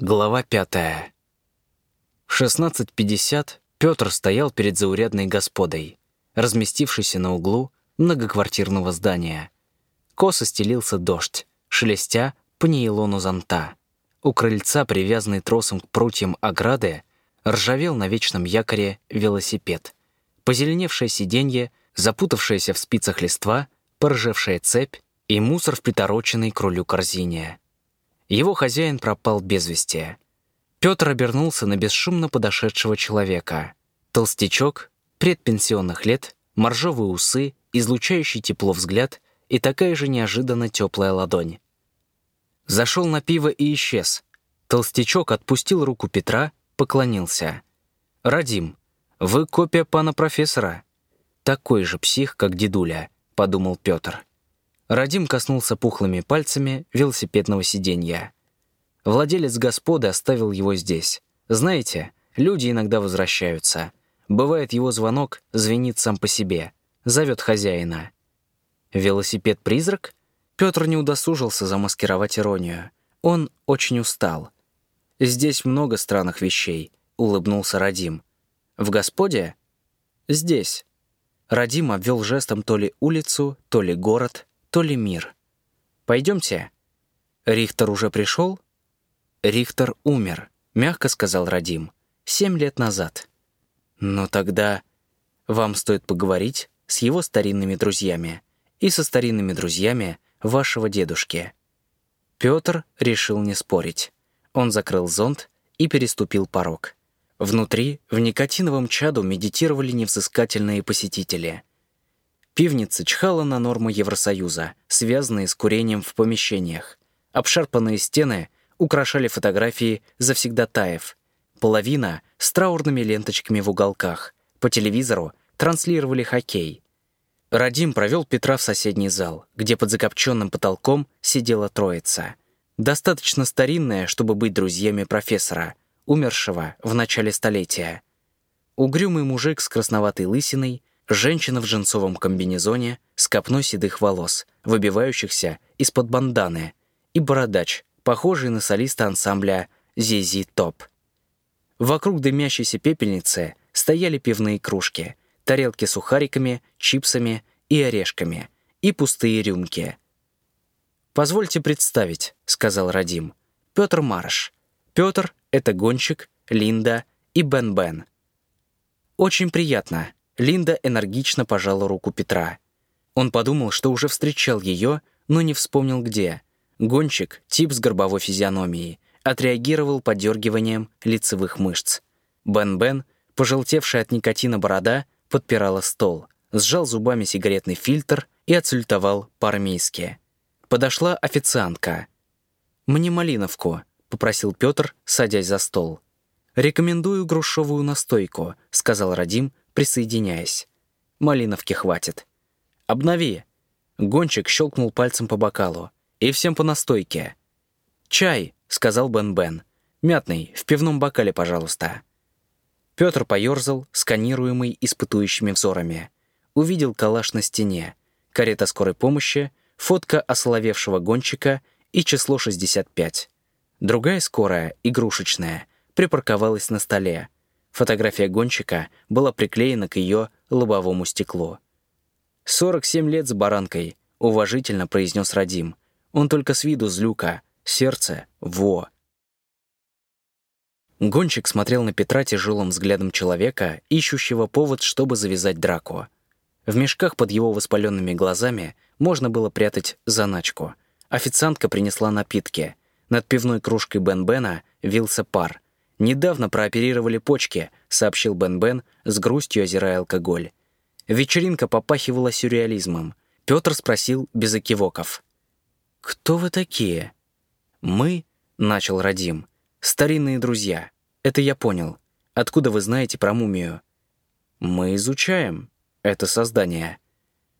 Глава пятая. В 16.50 Петр стоял перед заурядной господой, разместившейся на углу многоквартирного здания. Косо стелился дождь, шелестя по нейлону зонта. У крыльца, привязанный тросом к прутьям ограды, ржавел на вечном якоре велосипед. Позеленевшее сиденье, запутавшаяся в спицах листва, поржевшая цепь и мусор в притороченной к рулю корзине. Его хозяин пропал без вести. Петр обернулся на бесшумно подошедшего человека. Толстячок, предпенсионных лет, моржовые усы, излучающий тепло взгляд и такая же неожиданно теплая ладонь. Зашел на пиво и исчез. Толстячок отпустил руку Петра, поклонился. «Радим, вы копия пана профессора». «Такой же псих, как дедуля», — подумал Петр. Радим коснулся пухлыми пальцами велосипедного сиденья. Владелец господы оставил его здесь. Знаете, люди иногда возвращаются. Бывает, его звонок звенит сам по себе, зовет хозяина. Велосипед-призрак? Петр не удосужился замаскировать иронию. Он очень устал. «Здесь много странных вещей», — улыбнулся Радим. «В господе?» «Здесь». Радим обвел жестом то ли улицу, то ли город, то ли мир. Пойдемте. Рихтер уже пришел? Рихтер умер, мягко сказал Радим. Семь лет назад. Но тогда вам стоит поговорить с его старинными друзьями и со старинными друзьями вашего дедушки. Петр решил не спорить. Он закрыл зонт и переступил порог. Внутри, в никотиновом чаду, медитировали невзыскательные посетители. Пивница чхала на нормы Евросоюза, связанные с курением в помещениях. Обшарпанные стены украшали фотографии завсегдатаев. Половина — с траурными ленточками в уголках. По телевизору транслировали хоккей. Радим провел Петра в соседний зал, где под закопченным потолком сидела троица. Достаточно старинная, чтобы быть друзьями профессора, умершего в начале столетия. Угрюмый мужик с красноватой лысиной — Женщина в джинсовом комбинезоне с копной седых волос, выбивающихся из-под банданы, и бородач, похожий на солиста ансамбля «Зизи Топ». Вокруг дымящейся пепельницы стояли пивные кружки, тарелки с сухариками, чипсами и орешками, и пустые рюмки. «Позвольте представить», — сказал Радим. «Петр Марш. Петр — это гонщик, Линда и Бен-Бен». «Очень приятно», Линда энергично пожала руку Петра. Он подумал, что уже встречал ее, но не вспомнил где. Гонщик, тип с горбовой физиономией, отреагировал подергиванием лицевых мышц. Бен-Бен, пожелтевшая от никотина борода, подпирала стол, сжал зубами сигаретный фильтр и отсультовал по-армейски. Подошла официантка. «Мне малиновку», — попросил Петр, садясь за стол. «Рекомендую грушевую настойку», — сказал Радим, присоединяясь. «Малиновки хватит». «Обнови». Гонщик щелкнул пальцем по бокалу. «И всем по настойке». «Чай», — сказал Бен-Бен. «Мятный, в пивном бокале, пожалуйста». Петр поерзал, сканируемый испытующими взорами. Увидел калаш на стене, карета скорой помощи, фотка ословевшего гонщика и число 65. Другая скорая, игрушечная, припарковалась на столе. Фотография гонщика была приклеена к ее лобовому стеклу. «Сорок семь лет с баранкой», — уважительно произнес Радим. «Он только с виду злюка, сердце — во». Гонщик смотрел на Петра тяжелым взглядом человека, ищущего повод, чтобы завязать драку. В мешках под его воспаленными глазами можно было прятать заначку. Официантка принесла напитки. Над пивной кружкой Бен-Бена вился пар — «Недавно прооперировали почки», — сообщил Бен-Бен, с грустью озирая алкоголь. Вечеринка попахивала сюрреализмом. Петр спросил без окивоков. «Кто вы такие?» «Мы», — начал Радим, — «старинные друзья. Это я понял. Откуда вы знаете про мумию?» «Мы изучаем это создание».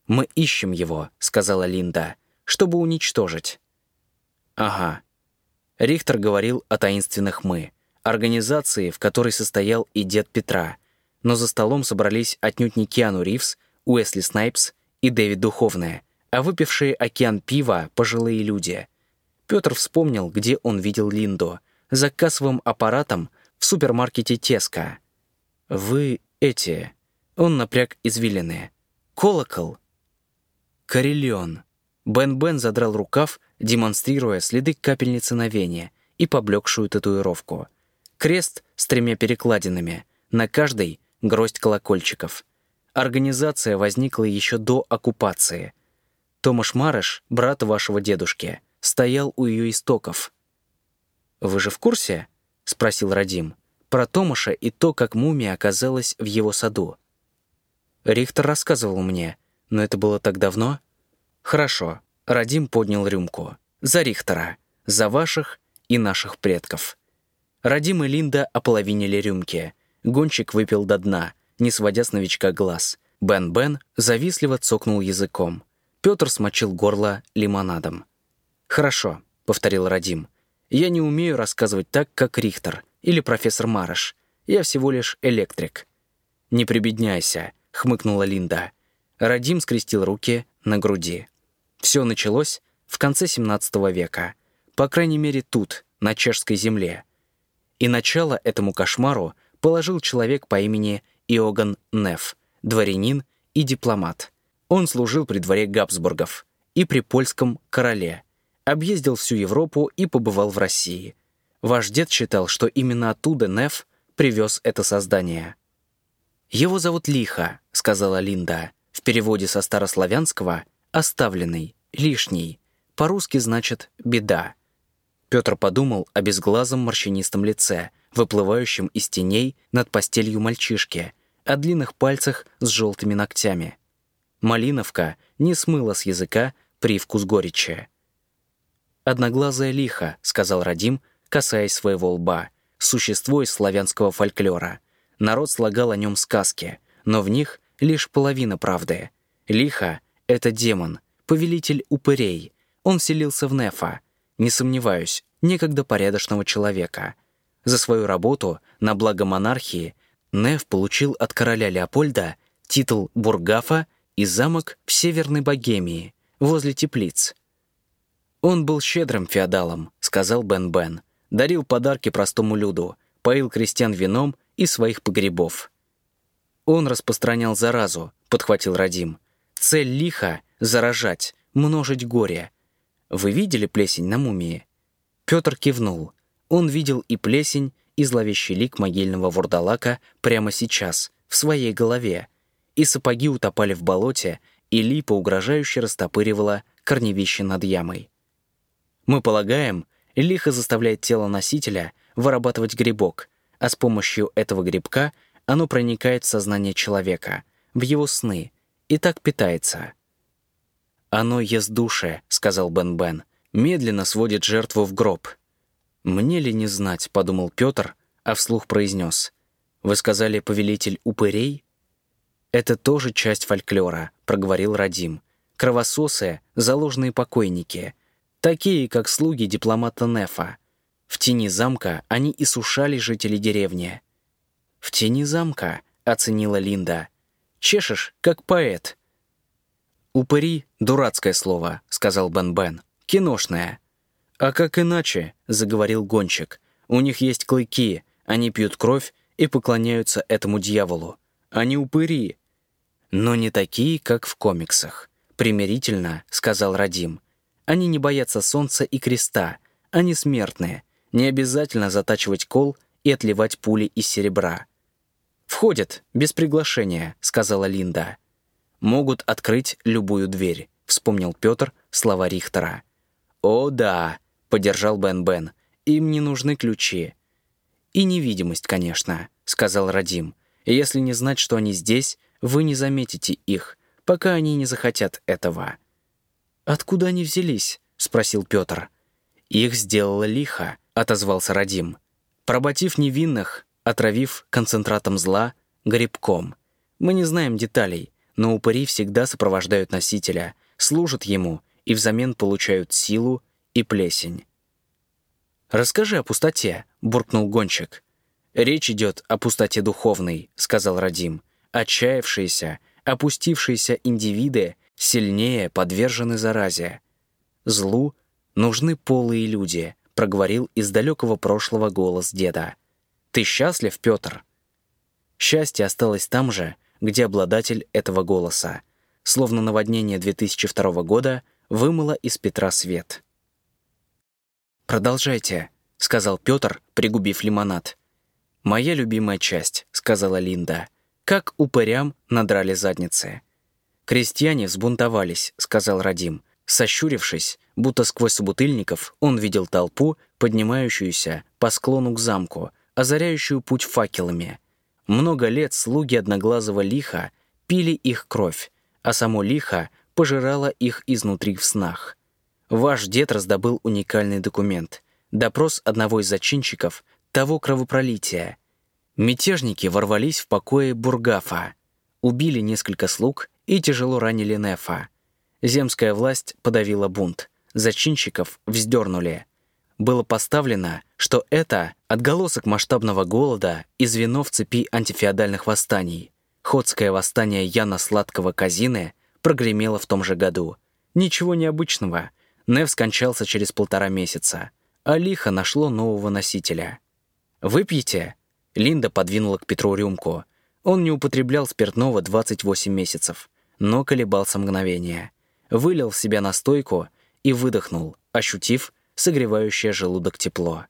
«Мы ищем его», — сказала Линда, — «чтобы уничтожить». «Ага». Рихтер говорил о таинственных «мы» организации, в которой состоял и дед Петра, но за столом собрались отнюдь не Киану Ривз, Уэсли Снайпс и Дэвид Духовная, а выпившие океан пива пожилые люди. Петр вспомнил, где он видел Линду, за кассовым аппаратом в супермаркете Теска. Вы эти... Он напряг извилины. Колокол. Карелион. Бен-Бен задрал рукав, демонстрируя следы капельницы на вене и поблекшую татуировку. Крест с тремя перекладинами, на каждой — гроздь колокольчиков. Организация возникла еще до оккупации. Томаш Марыш, брат вашего дедушки, стоял у ее истоков. «Вы же в курсе?» — спросил Радим. «Про Томаша и то, как мумия оказалась в его саду». Рихтер рассказывал мне, но это было так давно. «Хорошо». Радим поднял рюмку. «За Рихтера. За ваших и наших предков». Радим и Линда ополовинили рюмки. Гонщик выпил до дна, не сводя с новичка глаз. Бен-Бен завистливо цокнул языком. Петр смочил горло лимонадом. «Хорошо», — повторил Радим. «Я не умею рассказывать так, как Рихтер или профессор Марыш. Я всего лишь электрик». «Не прибедняйся», — хмыкнула Линда. Радим скрестил руки на груди. Все началось в конце 17 века. По крайней мере, тут, на чешской земле. И начало этому кошмару положил человек по имени Иоганн Неф, дворянин и дипломат. Он служил при дворе Габсбургов и при польском короле, объездил всю Европу и побывал в России. Ваш дед считал, что именно оттуда Неф привез это создание. «Его зовут Лиха», — сказала Линда. В переводе со старославянского «оставленный», «лишний». По-русски значит «беда». Петр подумал о безглазом морщинистом лице, выплывающем из теней над постелью мальчишки, о длинных пальцах с желтыми ногтями. Малиновка не смыла с языка привкус горечи. «Одноглазая лиха», — сказал Радим, касаясь своего лба, существо из славянского фольклора. Народ слагал о нем сказки, но в них лишь половина правды. Лиха — это демон, повелитель упырей. Он селился в Нефа, не сомневаюсь, некогда порядочного человека. За свою работу на благо монархии Неф получил от короля Леопольда титул бургафа и замок в Северной Богемии, возле теплиц. «Он был щедрым феодалом», — сказал Бен-Бен. «Дарил подарки простому люду, поил крестьян вином и своих погребов». «Он распространял заразу», — подхватил Радим. «Цель лиха — заражать, множить горе. Вы видели плесень на мумии?» Петр кивнул. Он видел и плесень, и зловещий лик могильного вурдалака прямо сейчас, в своей голове — и сапоги утопали в болоте, и липа угрожающе растопыривала корневище над ямой. Мы полагаем, лихо заставляет тело носителя вырабатывать грибок, а с помощью этого грибка оно проникает в сознание человека, в его сны, и так питается. «Оно ест души», — сказал Бен-Бен, медленно сводит жертву в гроб. «Мне ли не знать», — подумал Петр, а вслух произнес. «Вы сказали, повелитель упырей?» «Это тоже часть фольклора», — проговорил Радим. «Кровососы — заложенные покойники, такие, как слуги дипломата Нефа. В тени замка они иссушали жителей деревни». «В тени замка», — оценила Линда. «Чешешь, как поэт». «Упыри — дурацкое слово», — сказал Бен-Бен. «Киношное». «А как иначе?» — заговорил гонщик. «У них есть клыки, они пьют кровь и поклоняются этому дьяволу. Они упыри, но не такие, как в комиксах. Примирительно, сказал Радим. Они не боятся солнца и креста. Они смертные. Не обязательно затачивать кол и отливать пули из серебра. «Входят, без приглашения», — сказала Линда. «Могут открыть любую дверь», — вспомнил Петр слова Рихтера. «О, да», — поддержал Бен-Бен. «Им не нужны ключи». «И невидимость, конечно», — сказал Радим. «Если не знать, что они здесь, вы не заметите их, пока они не захотят этого». «Откуда они взялись?» — спросил Петр. «Их сделала лихо», — отозвался Радим. «Проботив невинных, отравив концентратом зла, грибком. Мы не знаем деталей, но упыри всегда сопровождают носителя, служат ему и взамен получают силу и плесень». «Расскажи о пустоте», — буркнул гонщик. «Речь идет о пустоте духовной», — сказал Радим. Отчаявшиеся, опустившиеся индивиды сильнее подвержены заразе. Злу нужны полые люди, проговорил из далекого прошлого голос деда. «Ты счастлив, Петр?» Счастье осталось там же, где обладатель этого голоса. Словно наводнение 2002 года вымыло из Петра свет. «Продолжайте», — сказал Петр, пригубив лимонад. «Моя любимая часть», — сказала Линда. «Как упырям надрали задницы». «Крестьяне взбунтовались», — сказал Радим. Сощурившись, будто сквозь собутыльников, он видел толпу, поднимающуюся по склону к замку, озаряющую путь факелами. Много лет слуги одноглазого лиха пили их кровь, а само лихо пожирало их изнутри в снах. Ваш дед раздобыл уникальный документ — допрос одного из зачинщиков того кровопролития. Мятежники ворвались в покои Бургафа, убили несколько слуг и тяжело ранили Нефа. Земская власть подавила бунт, зачинщиков вздернули. Было поставлено, что это отголосок масштабного голода и звено в цепи антифеодальных восстаний. Ходское восстание Яна Сладкого Казины прогремело в том же году. Ничего необычного. Нев скончался через полтора месяца, а лихо нашло нового носителя. «Выпьете?» Линда подвинула к Петру рюмку. Он не употреблял спиртного 28 месяцев, но колебался мгновение. Вылил в себя настойку и выдохнул, ощутив согревающее желудок тепло.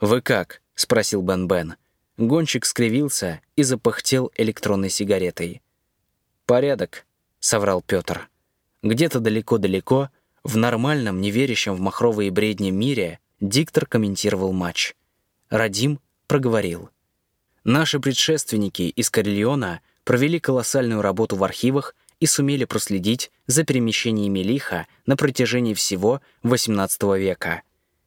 «Вы как?» — спросил Бен-Бен. Гонщик скривился и запахтел электронной сигаретой. «Порядок», — соврал Петр. Где-то далеко-далеко, в нормальном, не верящем в махровые бредни мире, диктор комментировал матч. Радим проговорил. «Наши предшественники из Карельона провели колоссальную работу в архивах и сумели проследить за перемещениями лиха на протяжении всего XVIII века.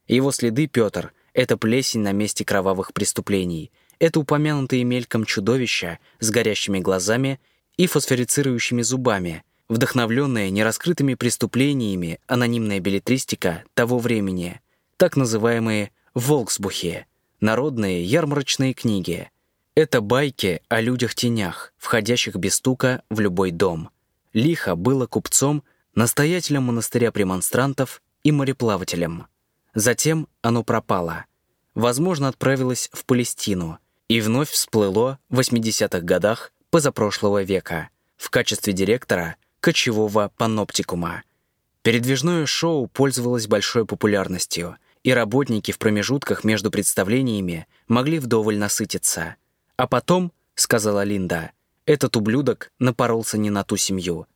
Его следы, Петр, — это плесень на месте кровавых преступлений — это упомянутые мельком чудовища с горящими глазами и фосфорицирующими зубами, вдохновленная нераскрытыми преступлениями анонимная билетристика того времени, так называемые «волксбухи», народные ярмарочные книги. Это байки о людях-тенях, входящих без стука в любой дом. Лихо было купцом, настоятелем монастыря премонстрантов и мореплавателем. Затем оно пропало. Возможно, отправилось в Палестину — и вновь всплыло в 80-х годах позапрошлого века в качестве директора кочевого паноптикума. Передвижное шоу пользовалось большой популярностью, и работники в промежутках между представлениями могли вдоволь насытиться. А потом, сказала Линда, этот ублюдок напоролся не на ту семью.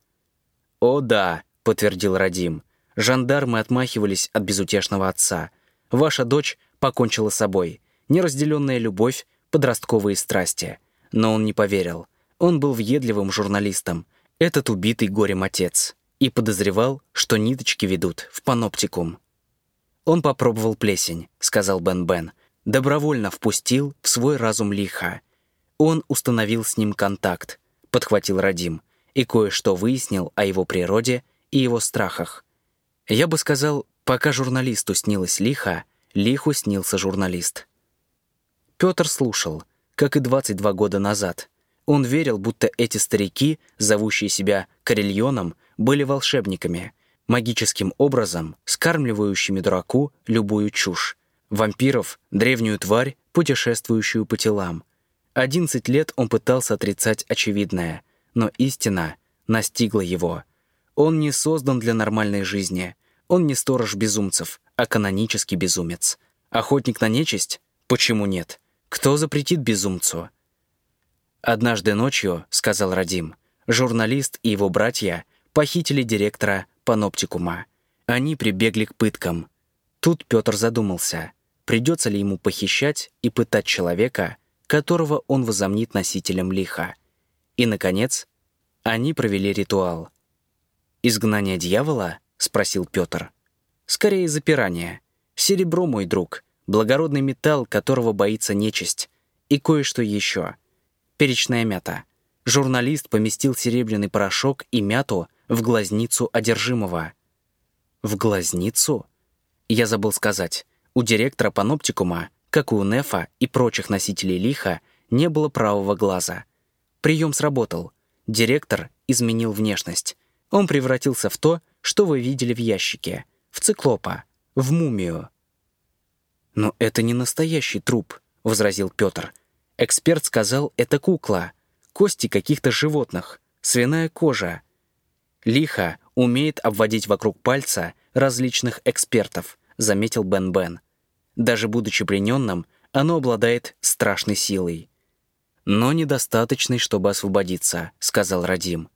«О да», — подтвердил Радим, — «жандармы отмахивались от безутешного отца. Ваша дочь покончила с собой. Неразделенная любовь подростковые страсти. Но он не поверил. Он был въедливым журналистом, этот убитый горем отец, и подозревал, что ниточки ведут в паноптикум. «Он попробовал плесень», — сказал Бен-Бен, добровольно впустил в свой разум лиха. Он установил с ним контакт, подхватил Радим, и кое-что выяснил о его природе и его страхах. Я бы сказал, пока журналисту снилось лихо, лиху снился журналист. Петр слушал, как и 22 года назад. Он верил, будто эти старики, зовущие себя Карельоном, были волшебниками, магическим образом скармливающими дураку любую чушь. Вампиров, древнюю тварь, путешествующую по телам. 11 лет он пытался отрицать очевидное, но истина настигла его. Он не создан для нормальной жизни. Он не сторож безумцев, а канонический безумец. Охотник на нечисть? Почему нет? Кто запретит безумцу? Однажды ночью, сказал Радим, журналист и его братья похитили директора паноптикума. Они прибегли к пыткам. Тут Петр задумался, придется ли ему похищать и пытать человека, которого он возомнит носителем лиха. И, наконец, они провели ритуал. «Изгнание дьявола?» — спросил Петр. «Скорее запирание. Серебро, мой друг благородный металл, которого боится нечисть, и кое-что еще. Перечная мята. Журналист поместил серебряный порошок и мяту в глазницу одержимого. В глазницу? Я забыл сказать. У директора паноптикума, как и у Нефа и прочих носителей лиха, не было правого глаза. Прием сработал. Директор изменил внешность. Он превратился в то, что вы видели в ящике. В циклопа. В мумию. «Но это не настоящий труп», — возразил Петр. «Эксперт сказал, это кукла, кости каких-то животных, свиная кожа. Лихо умеет обводить вокруг пальца различных экспертов», — заметил Бен-Бен. «Даже будучи плененным, оно обладает страшной силой». «Но недостаточной, чтобы освободиться», — сказал Радим.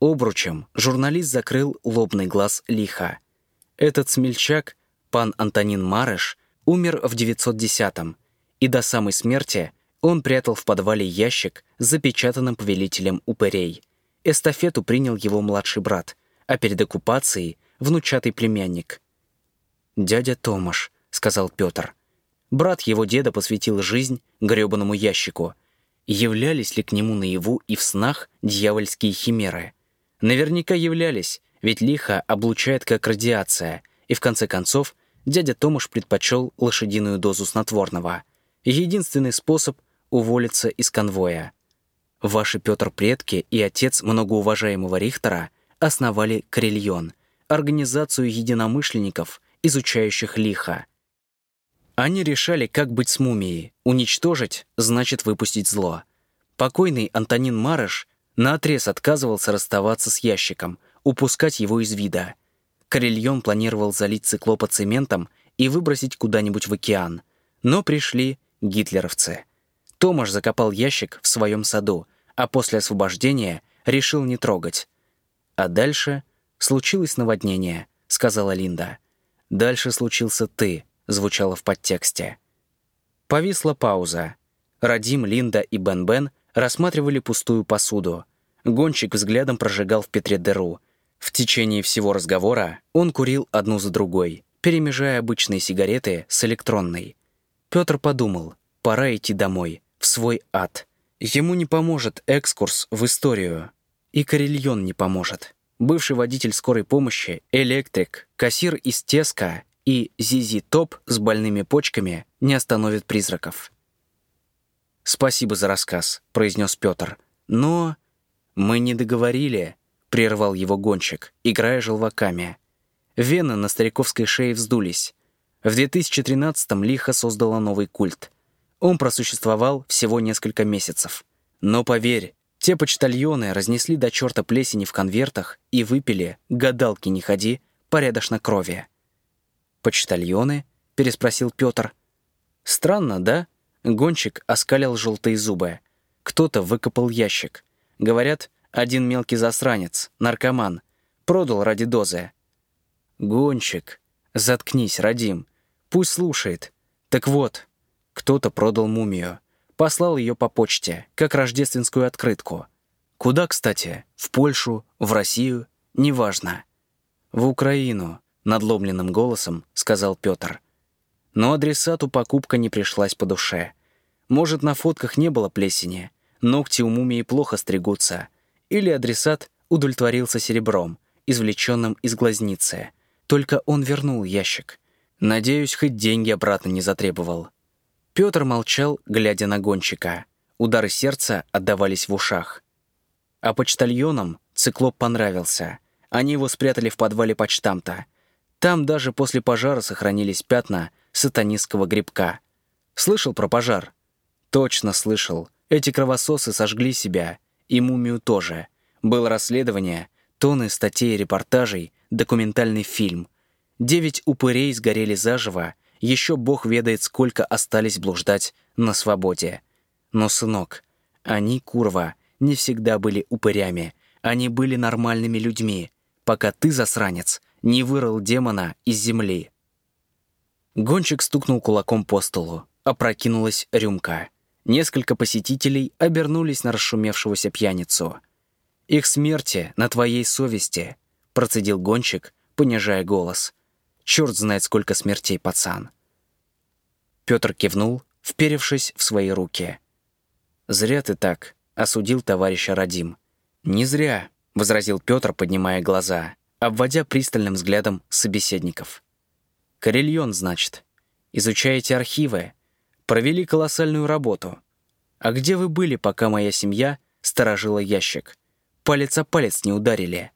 Обручем журналист закрыл лобный глаз лиха. Этот смельчак, пан Антонин Марыш, умер в 910-м, и до самой смерти он прятал в подвале ящик с запечатанным повелителем упырей. Эстафету принял его младший брат, а перед оккупацией — внучатый племянник. «Дядя Томаш», — сказал Петр. Брат его деда посвятил жизнь грёбаному ящику. Являлись ли к нему наяву и в снах дьявольские химеры? Наверняка являлись, ведь лихо облучает как радиация, и в конце концов дядя Томаш предпочел лошадиную дозу снотворного. Единственный способ уволиться из конвоя. Ваши Петр предки и отец многоуважаемого Рихтера основали Крильон, организацию единомышленников, изучающих лихо. Они решали, как быть с мумией. Уничтожить — значит выпустить зло. Покойный Антонин Марыш наотрез отказывался расставаться с ящиком, упускать его из вида. Карельон планировал залить циклопа цементом и выбросить куда-нибудь в океан. Но пришли гитлеровцы. Томаш закопал ящик в своем саду, а после освобождения решил не трогать. А дальше случилось наводнение, сказала Линда. Дальше случился ты, звучало в подтексте. Повисла пауза. Радим, Линда и Бен-Бен рассматривали пустую посуду. Гонщик взглядом прожигал в Петре дыру. В течение всего разговора он курил одну за другой, перемежая обычные сигареты с электронной. Петр подумал, пора идти домой, в свой ад. Ему не поможет экскурс в историю. И Карельон не поможет. Бывший водитель скорой помощи, электрик, кассир из Теска и Зизи Топ с больными почками не остановит призраков. «Спасибо за рассказ», — произнес Петр. «Но...» «Мы не договорили», — прервал его гонщик, играя желваками. Вены на стариковской шее вздулись. В 2013-м Лиха создала новый культ. Он просуществовал всего несколько месяцев. Но поверь, те почтальоны разнесли до черта плесени в конвертах и выпили, гадалки не ходи, порядочно крови. «Почтальоны?» — переспросил Петр. «Странно, да?» — гонщик оскалил желтые зубы. Кто-то выкопал ящик. Говорят, один мелкий засранец, наркоман, продал ради дозы. «Гонщик, заткнись, Радим. Пусть слушает. Так вот, кто-то продал мумию. Послал ее по почте, как рождественскую открытку. Куда, кстати? В Польшу? В Россию? Неважно. В Украину надломленным голосом сказал Петр. Но адресату покупка не пришлась по душе. Может, на фотках не было плесени, ногти у мумии плохо стригутся, или адресат удовлетворился серебром, извлеченным из глазницы. Только он вернул ящик. Надеюсь, хоть деньги обратно не затребовал. Петр молчал, глядя на гонщика. Удары сердца отдавались в ушах. А почтальонам циклоп понравился. Они его спрятали в подвале почтамта — там даже после пожара сохранились пятна сатанистского грибка. Слышал про пожар? Точно слышал. Эти кровососы сожгли себя. И мумию тоже. Было расследование, тонны статей репортажей, документальный фильм. Девять упырей сгорели заживо, еще бог ведает, сколько остались блуждать на свободе. Но, сынок, они, курва, не всегда были упырями. Они были нормальными людьми, пока ты, засранец, не вырыл демона из земли. Гонщик стукнул кулаком по столу. Опрокинулась рюмка. Несколько посетителей обернулись на расшумевшегося пьяницу. «Их смерти на твоей совести», — процедил гонщик, понижая голос. «Черт знает, сколько смертей, пацан». Петр кивнул, вперевшись в свои руки. «Зря ты так», — осудил товарища Радим. «Не зря», — возразил Петр, поднимая глаза обводя пристальным взглядом собеседников. «Карельон, значит. Изучаете архивы. Провели колоссальную работу. А где вы были, пока моя семья сторожила ящик? Палец о палец не ударили».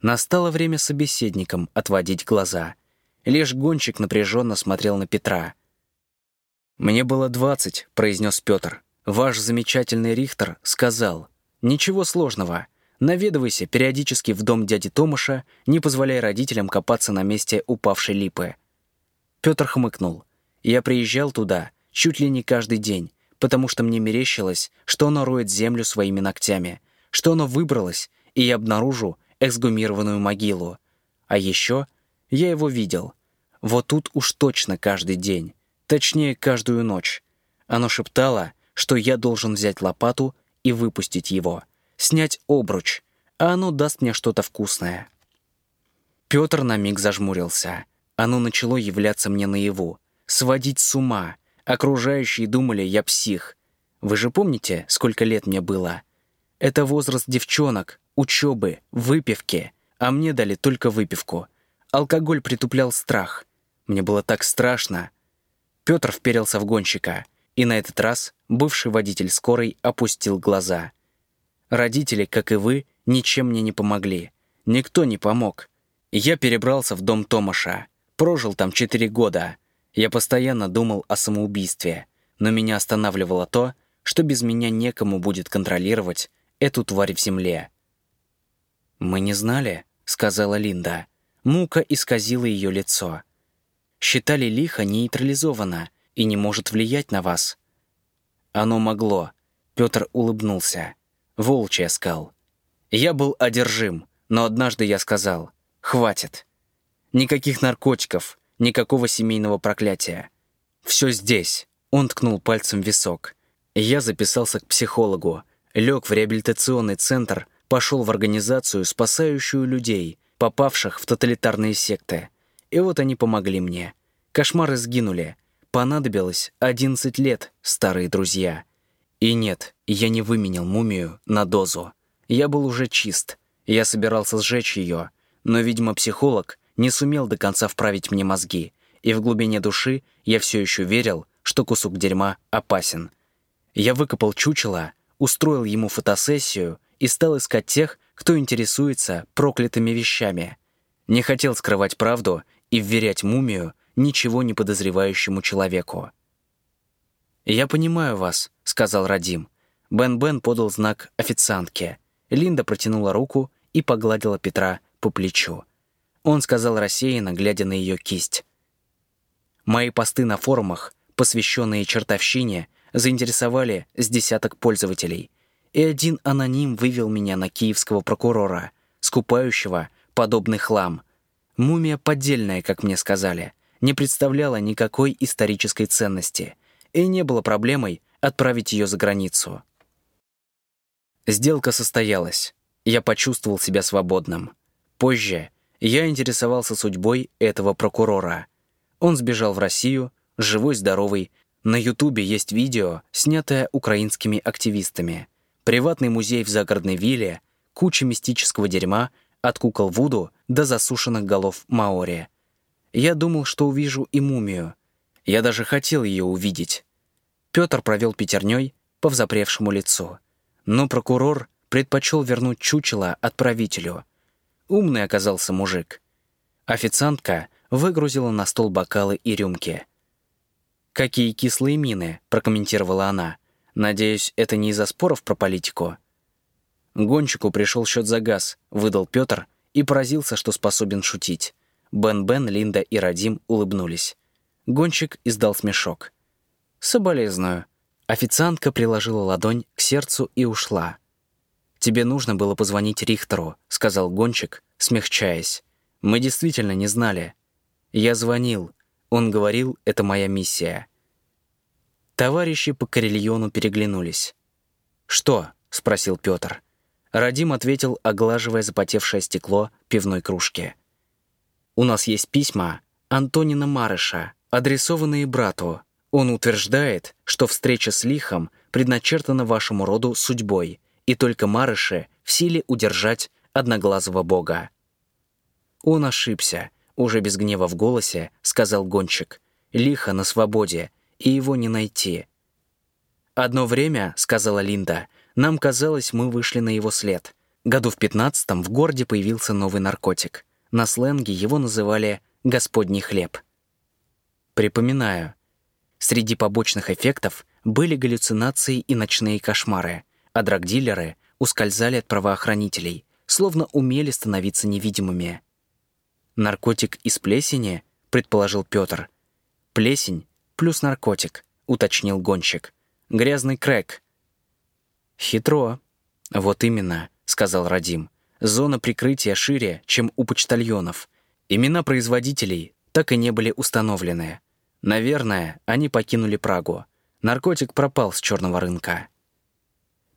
Настало время собеседникам отводить глаза. Лишь гонщик напряженно смотрел на Петра. «Мне было двадцать», — произнес Петр. «Ваш замечательный Рихтер сказал, ничего сложного. Наведывайся периодически в дом дяди Томаша, не позволяя родителям копаться на месте упавшей липы». Петр хмыкнул. «Я приезжал туда чуть ли не каждый день, потому что мне мерещилось, что оно роет землю своими ногтями, что оно выбралось, и я обнаружу эксгумированную могилу. А еще я его видел. Вот тут уж точно каждый день. Точнее, каждую ночь. Оно шептало, что я должен взять лопату и выпустить его. Снять обруч, а оно даст мне что-то вкусное. Петр на миг зажмурился. Оно начало являться мне наяву. Сводить с ума — Окружающие думали, я псих. Вы же помните, сколько лет мне было? Это возраст девчонок, учебы, выпивки. А мне дали только выпивку. Алкоголь притуплял страх. Мне было так страшно. Петр вперился в гонщика. И на этот раз бывший водитель скорой опустил глаза. Родители, как и вы, ничем мне не помогли. Никто не помог. Я перебрался в дом Томаша. Прожил там четыре года. Я постоянно думал о самоубийстве, но меня останавливало то, что без меня некому будет контролировать эту тварь в земле. «Мы не знали», — сказала Линда. Мука исказила ее лицо. «Считали лихо нейтрализовано и не может влиять на вас». «Оно могло», — Петр улыбнулся. Волчий скал. «Я был одержим, но однажды я сказал, хватит. Никаких наркотиков, Никакого семейного проклятия. Все здесь. Он ткнул пальцем в висок. Я записался к психологу, лег в реабилитационный центр, пошел в организацию, спасающую людей, попавших в тоталитарные секты. И вот они помогли мне. Кошмары сгинули. Понадобилось 11 лет, старые друзья. И нет, я не выменял мумию на дозу. Я был уже чист. Я собирался сжечь ее. Но, видимо, психолог не сумел до конца вправить мне мозги, и в глубине души я все еще верил, что кусок дерьма опасен. Я выкопал чучело, устроил ему фотосессию и стал искать тех, кто интересуется проклятыми вещами. Не хотел скрывать правду и вверять мумию ничего не подозревающему человеку. «Я понимаю вас», — сказал Радим. Бен-Бен подал знак официантке. Линда протянула руку и погладила Петра по плечу. Он сказал рассеянно, глядя на ее кисть. «Мои посты на форумах, посвященные чертовщине, заинтересовали с десяток пользователей, и один аноним вывел меня на киевского прокурора, скупающего подобный хлам. Мумия поддельная, как мне сказали, не представляла никакой исторической ценности, и не было проблемой отправить ее за границу. Сделка состоялась. Я почувствовал себя свободным. Позже я интересовался судьбой этого прокурора. Он сбежал в Россию, живой-здоровый. На Ютубе есть видео, снятое украинскими активистами. Приватный музей в загородной вилле, куча мистического дерьма, от кукол Вуду до засушенных голов Маори. Я думал, что увижу и мумию. Я даже хотел ее увидеть. Петр провел пятерней по взапревшему лицу. Но прокурор предпочел вернуть чучело отправителю — Умный оказался мужик. Официантка выгрузила на стол бокалы и рюмки. «Какие кислые мины», — прокомментировала она. «Надеюсь, это не из-за споров про политику?» Гонщику пришел счет за газ, выдал Петр и поразился, что способен шутить. Бен-Бен, Линда и Радим улыбнулись. Гонщик издал смешок. «Соболезную». Официантка приложила ладонь к сердцу и ушла. «Тебе нужно было позвонить Рихтеру», — сказал гонщик, смягчаясь. «Мы действительно не знали. Я звонил. Он говорил, это моя миссия». Товарищи по карельону переглянулись. «Что?» — спросил Петр. Радим ответил, оглаживая запотевшее стекло пивной кружки. «У нас есть письма Антонина Марыша, адресованные брату. Он утверждает, что встреча с Лихом предначертана вашему роду судьбой, и только Марыше в силе удержать одноглазого бога. Он ошибся, уже без гнева в голосе, сказал гонщик. Лихо на свободе, и его не найти. «Одно время, — сказала Линда, — нам казалось, мы вышли на его след. Году в пятнадцатом в городе появился новый наркотик. На сленге его называли Господний хлеб. Припоминаю, среди побочных эффектов были галлюцинации и ночные кошмары, а драгдилеры ускользали от правоохранителей, словно умели становиться невидимыми. «Наркотик из плесени?» — предположил Петр. «Плесень плюс наркотик», — уточнил гонщик. «Грязный крэк». «Хитро». «Вот именно», — сказал Радим. «Зона прикрытия шире, чем у почтальонов. Имена производителей так и не были установлены. Наверное, они покинули Прагу. Наркотик пропал с черного рынка».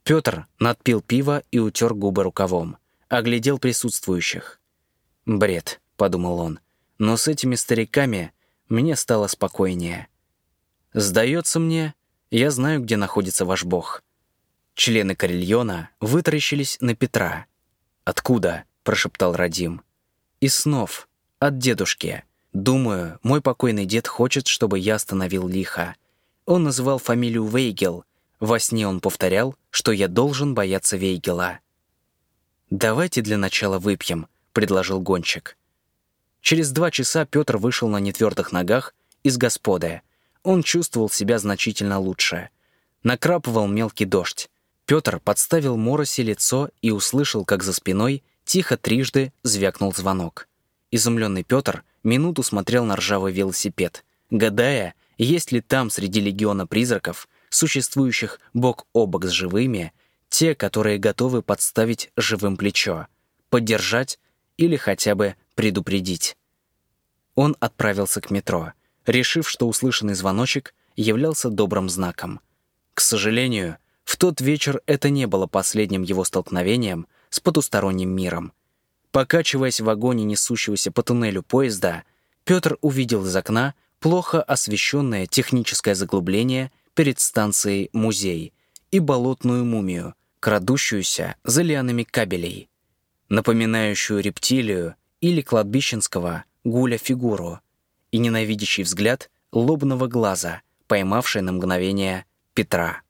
Петр надпил пиво и утер губы рукавом. Оглядел присутствующих. «Бред», — подумал он. «Но с этими стариками мне стало спокойнее. Сдается мне, я знаю, где находится ваш бог». Члены Карельона вытаращились на Петра. «Откуда?» — прошептал Радим. «Из снов. От дедушки. Думаю, мой покойный дед хочет, чтобы я остановил лихо. Он называл фамилию Вейгел, во сне он повторял, что я должен бояться Вейгела. «Давайте для начала выпьем», — предложил гонщик. Через два часа Петр вышел на нетвердых ногах из господы. Он чувствовал себя значительно лучше. Накрапывал мелкий дождь. Петр подставил Моросе лицо и услышал, как за спиной тихо трижды звякнул звонок. Изумленный Петр минуту смотрел на ржавый велосипед, гадая, есть ли там среди легиона призраков существующих бок о бок с живыми, те, которые готовы подставить живым плечо, поддержать или хотя бы предупредить. Он отправился к метро, решив, что услышанный звоночек являлся добрым знаком. К сожалению, в тот вечер это не было последним его столкновением с потусторонним миром. Покачиваясь в вагоне несущегося по туннелю поезда, Петр увидел из окна плохо освещенное техническое заглубление перед станцией музей и болотную мумию, крадущуюся за лианами кабелей, напоминающую рептилию или кладбищенского гуля фигуру и ненавидящий взгляд лобного глаза, поймавший на мгновение Петра.